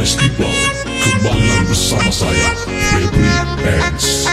Festival Kembangkan bersama saya Febri X